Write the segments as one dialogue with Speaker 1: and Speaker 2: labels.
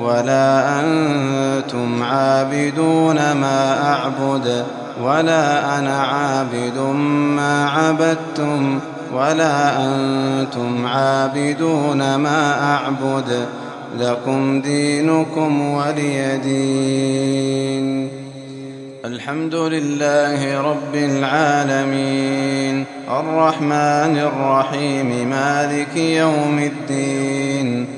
Speaker 1: ولا أنتم عابدون ما أعبد ولا أنا عابد ما عبدتم ولا أنتم عابدون ما أعبد. لكم دينكم ولي دين. الحمد لله رب العالمين. الرحمن الرحيم مالك يوم الدين.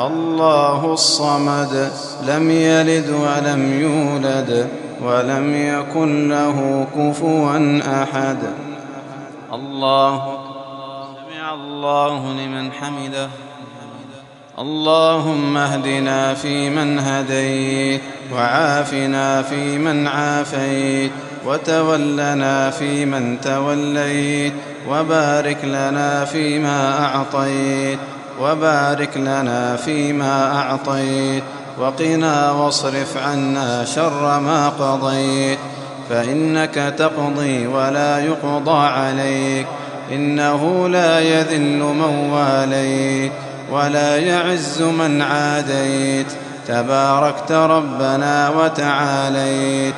Speaker 1: الله الصمد لم يلد ولم يولد ولم يكن له كفوا أحد. الله سمع الله لمن حمده. اللهم اهدنا فيمن هديت وعافنا فيمن عافيت وتولنا فيمن توليت وبارك لنا فيما أعطيت وبارك لنا فيما أعطيت وقنا واصرف عنا شر ما قضيت. فإنك تقضي ولا يقضى عليك إنه لا يذل من واليت ولا يعز من عاديت. تباركت ربنا وتعاليت.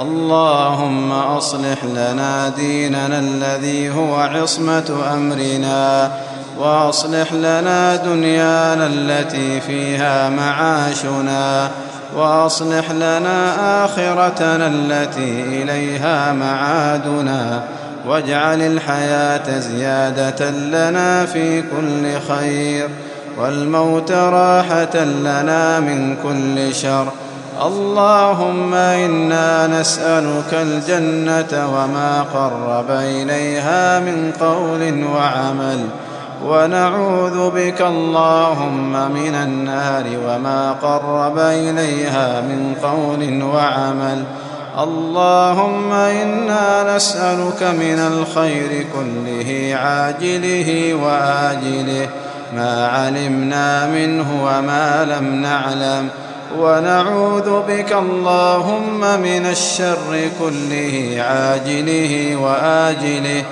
Speaker 1: اللهم أصلح لنا ديننا الذي هو عصمة أمرنا. وأصلح لنا دنيانا التي فيها معاشنا وأصلح لنا آخرتنا التي إليها معادنا واجعل الحياة زيادة لنا في كل خير والموت راحة لنا من كل شر. اللهم إنا نسألك الجنة وما قرب إليها من قول وعمل. ونعوذ بك اللهم من النار وما قرب إليها من قول وعمل. اللهم إنا نسألك من الخير كله عاجله وآجله ما علمنا منه وما لم نعلم. ونعوذ بك اللهم من الشر كله عاجله وآجله.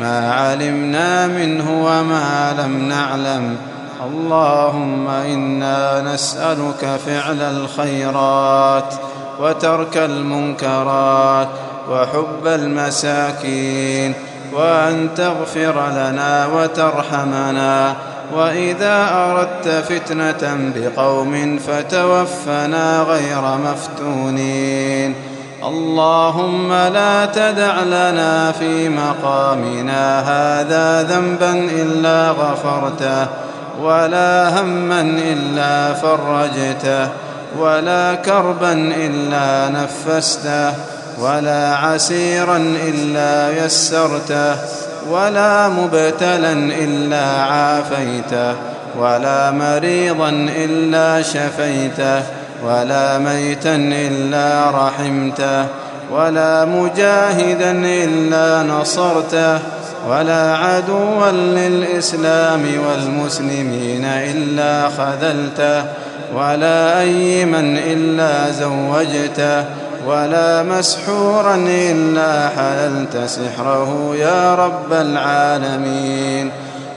Speaker 1: ما علمنا منه وما لم نعلم. اللهم إنا نسألك فعل الخيرات وترك المنكرات وحب المساكين وأن تغفر لنا وترحمنا. وإذا أردت فتنة بقوم فتوفنا غير مفتونين. اللهم لا تدع لنا في مقامنا هذا ذنبا إلا غفرته ولا هما إلا فرجته ولا كربا إلا نفسته ولا عسيرا إلا يسرته ولا مبتلا إلا عافيته ولا مريضا إلا شفيته ولا ميتا إلا رحمته ولا مجاهدا إلا نصرته ولا عدوا للإسلام والمسلمين إلا خذلته ولا أيما إلا زوجته ولا مسحورا إلا حللت سحره يا رب العالمين.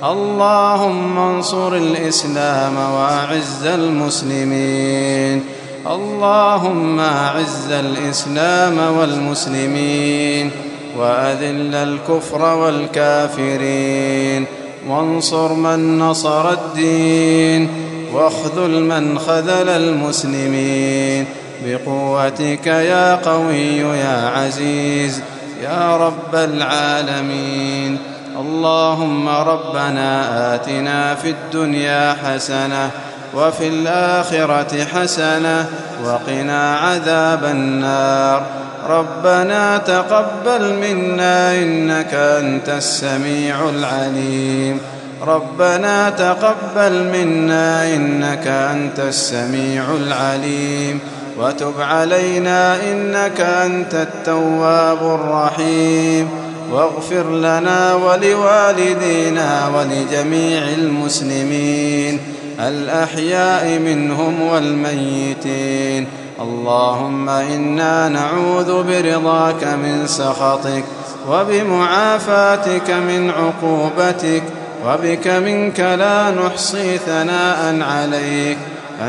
Speaker 1: اللهم انصر الإسلام وأعز المسلمين. اللهم أعز الإسلام والمسلمين وأذل الكفر والكافرين. وانصر من نصر الدين واخذل من خذل المسلمين. بقوتك يا قوي يا عزيز يا رب العالمين. اللهم ربنا آتنا في الدنيا حسنة وفي الآخرة حسنة وقنا عذاب النار. ربنا تقبل منا إنك أنت السميع العليم. ربنا تقبل منا إنك أنت السميع العليم. وتب علينا إنك أنت التواب الرحيم. واغفر لنا ولوالدينا ولجميع المسلمين الأحياء منهم والميتين. اللهم إنا نعوذ برضاك من سخطك وبمعافاتك من عقوبتك وبك منك لا نحصي ثناء عليك.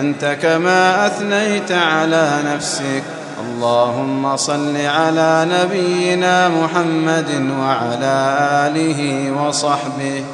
Speaker 1: أنت كما أثنيت على نفسك اللهم صل على نبينا محمد وعلى آله وصحبه